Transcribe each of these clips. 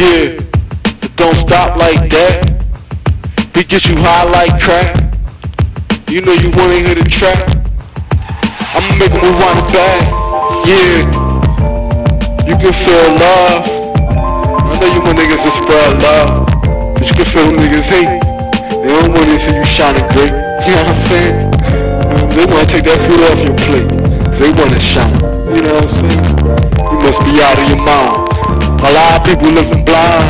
Yeah, but don't stop like that. He get you high like crack. You know you wanna hear the track. I'ma make him move on the back. Yeah, you can feel love. I know you want niggas to spread love, but you can feel them niggas hate. They don't wanna see you shining great. You know what I'm saying? They wanna take that food off your plate. They wanna shine. You know what I'm saying? You must be out of your mind. A lot of people living blind.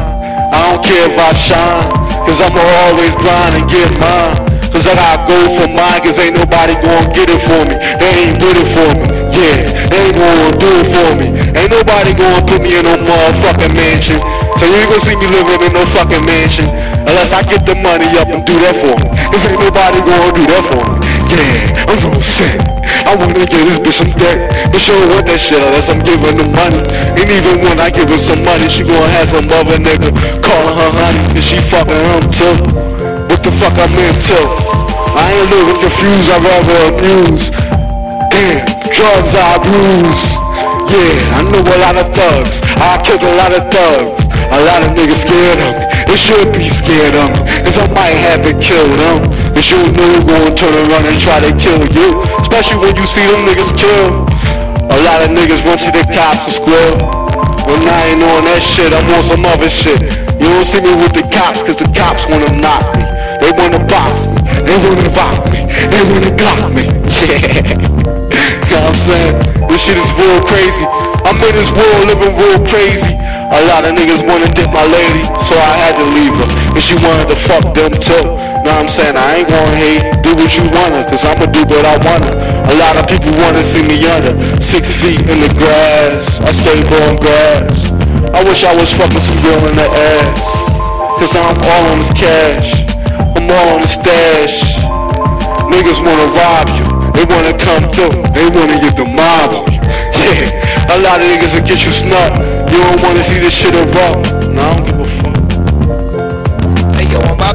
I don't care if I shine. Cause I'ma always grind and get mine. Cause I gotta go for mine. Cause ain't nobody gonna get it for me. They ain't with it for me. Yeah, they ain't gonna do it for me. Ain't nobody gonna put me in no motherfucking mansion. So you ain't gonna see me living in no fucking mansion. Unless I get the money up and do that for me. Cause ain't nobody gonna do that for me. Yeah, I'm real sick. I wanna get this bitch some debt. But she don't want that shit unless I'm giving her money. And even when I give her some money, she gon' have some other nigga calling her honey. And she fucking him too. What the fuck I'm into? I ain't living confused, I rather amuse. Damn, drugs I abuse. Yeah, I know a lot of thugs. I killed a lot of thugs. A lot of niggas scared of me. They should be scared of me. Cause I might have to kill them. Cause you know who gon' turn around and try to kill you. Especially when you see them niggas kill. A lot of niggas run to the cops to square. When I ain't on that shit, I'm on some other shit. You don't see me with the cops cause the cops wanna knock me. They wanna box me. They wanna rock me. They wanna block me. Yeah. you know what I'm saying? This shit is real crazy. I'm in this world living real crazy. A lot of niggas wanna dip my lady, so I had to leave her. And she wanted to fuck them too. Know what I'm saying? I ain't gonna hate, do what you wanna, cause I'ma do what I wanna. A lot of people wanna see me under, six feet in the grass. I stay growing grass. I wish I was fucking some girl in the ass. Cause I'm all on this cash. I'm all on the stash. Niggas wanna rob you. They wanna come through. They wanna get the mob on you. Yeah, a lot of niggas will get you snuck. You don't wanna see this shit erupt.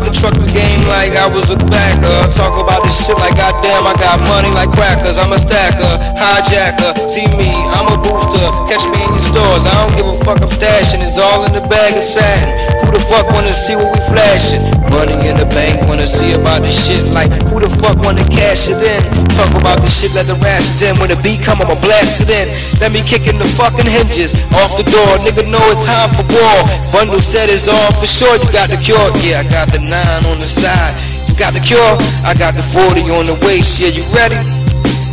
Yo, I'm about to truck game like I was a backer. Talk about this shit like goddamn, I got money like crackers. I'm a stacker, hijacker. See me, I'm a booster. Catch me in your stores. I don't give a fuck, I'm dashing. It's all in the bag of satin. Who the fuck wanna see what we flashing? Money in the bank, see about this shit like who the fuck wanna cash it in? Talk about this shit, let the rashes in. When the beat come, I'ma blast it in. Let me kick in the fucking hinges off the door. Nigga know it's time for war. Bundle set is on for sure. You got the cure, yeah. I got the nine on the side. You got the cure, I got the 40 on the waist. Yeah, you ready?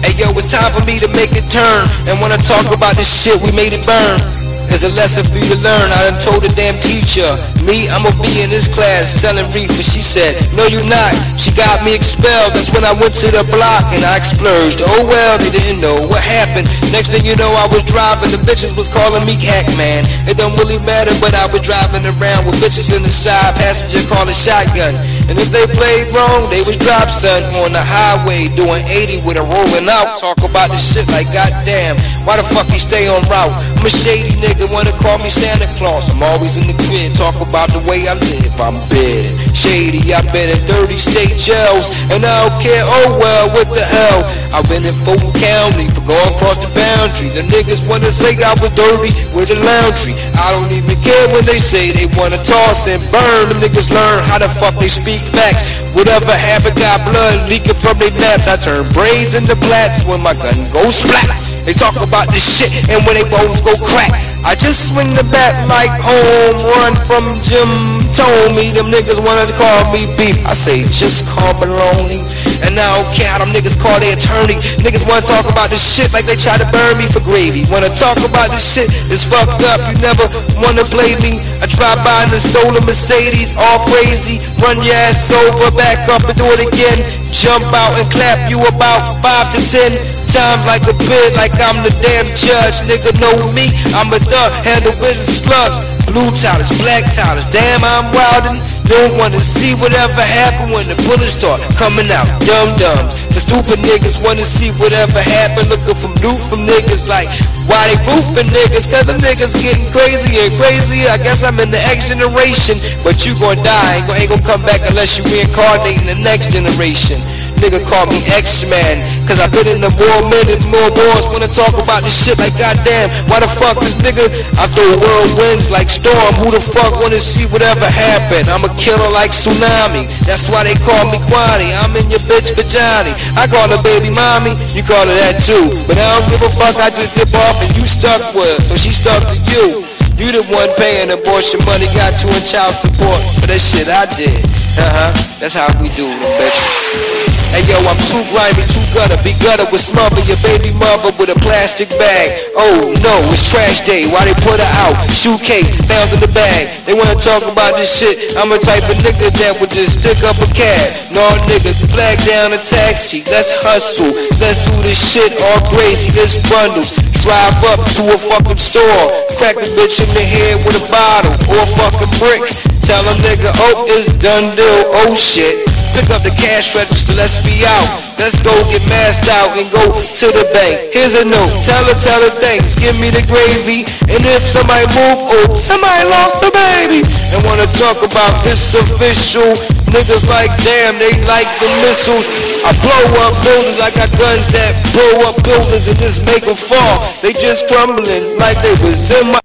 Hey yo, it's time for me to make it turn. And when I talk about this shit, we made it burn. There's a lesson for you to learn. I done told the damn teacher. Me, I'ma be in this class selling reefer. She said, No, you not. She got me expelled. That's when I went to the block and I exploded. Oh well, they didn't know what happened. Next thing you know, I was driving. The bitches was calling me Cat Man. It don't really matter, but I was driving around with bitches in the side. Passenger calling shotgun. And if they played wrong, they was drop son on the highway doing 80 with a rolling out. Talk about this shit like goddamn. Why the fuck he stay on route? I'm a shady nigga, wanna call me Santa Claus. I'm always in the crib, talk about the way I live. I'm bad, shady. I've been in 30 state jails, and I don't care. Oh well, what the hell? I've been in Fulton County for going across the boundary. The niggas wanna say I was dirty with the laundry. I don't even care when they say they wanna toss and burn. The niggas learn how the fuck they speak facts. Whatever happened, got blood leaking from their naps. I turn braids into blacks when my gun goes splat. They talk about this shit and when they bones go crack. I just swing the bat like home run from Jim told me them niggas wanna call me beef. I say just call baloney. And I don't them niggas call their attorney. Niggas wanna talk about this shit like they try to burn me for gravy. Wanna talk about this shit, it's fucked up. You never wanna play me. I drive by in the stolen Mercedes, all crazy. Run your ass over, back up and do it again. Jump out and clap you about five to ten times like a bid, like I'm the damn judge. Nigga know me, I'm a thug, handle business slugs. Blue towers, black towers, damn I'm wildin'. Don't wanna see whatever happen when the bullets start coming out. dumb dums. The stupid niggas wanna see whatever happen. Looking from loot from niggas like why they roofing niggas? Cause them niggas getting crazier and crazier. I guess I'm in the X generation, but you gon' die. Ain't gon' come back unless you reincarnate in the next generation. Nigga call me X-Man. Cause I been in the war minute, more boys wanna talk about this shit like goddamn. Why the fuck this nigga? I throw whirlwinds like storm. Who the fuck wanna see whatever happen? I'm a killer like tsunami. That's why they call me Kwani. I'm in your bitch vagina. I call her baby mommy. You call her that too. But I don't give a fuck. I just dip off and you stuck with her. So she stuck to you. You the one paying abortion money, got you in child support for that shit I did. Uh-huh, that's how we do them, bitches. Hey yo, I'm too grimy, too gutter, be gutter with smother your baby mother with a plastic bag. Oh no, it's trash day. Why they put her out? Shoe cake found in the bag. They wanna talk about this shit. I'm a type of nigga that would just stick up a cab. No niggas, flag down a taxi. Let's hustle. Let's do this shit all crazy. It's bundles. Drive up to a fucking store. Crack a bitch in the head with a bottle or a fucking brick. Tell a nigga, oh, it's done deal. Oh shit. Pick up the cash register, let's be out. Let's go get masked out and go to the bank. Here's a note, tell her, tell her thanks. Give me the gravy. And if somebody move, oh, somebody lost a baby. And wanna talk about this official. Niggas like damn, they like the missiles. I blow up buildings like I guns that blow up buildings and just make them fall. They just crumbling like they was in my